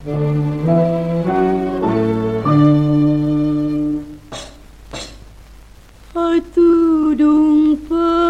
Ai tu dung pa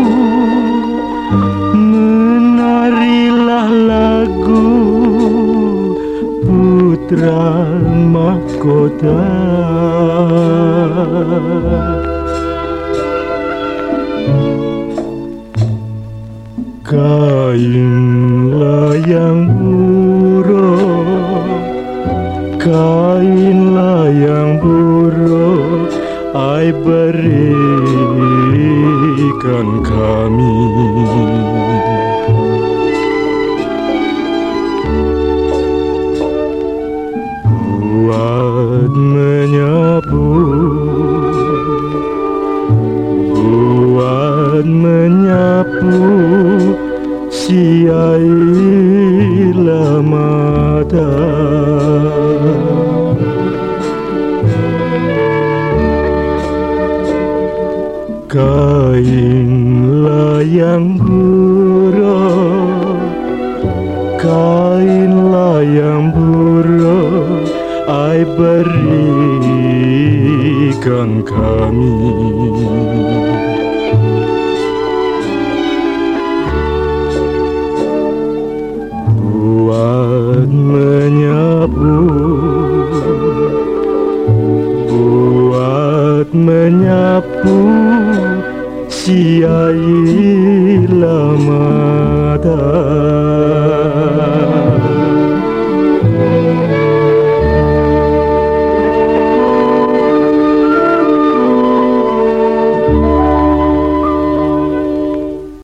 lagu Putra mahkota. Kain layang buruk Kain layang buruk Ai berikan kami menyapu. Buat menyapu. Siailah mata Kain layang buruk Kain layang buruk Ai berikan kami. Buat menyapu. Buat menyapu. Siailah mata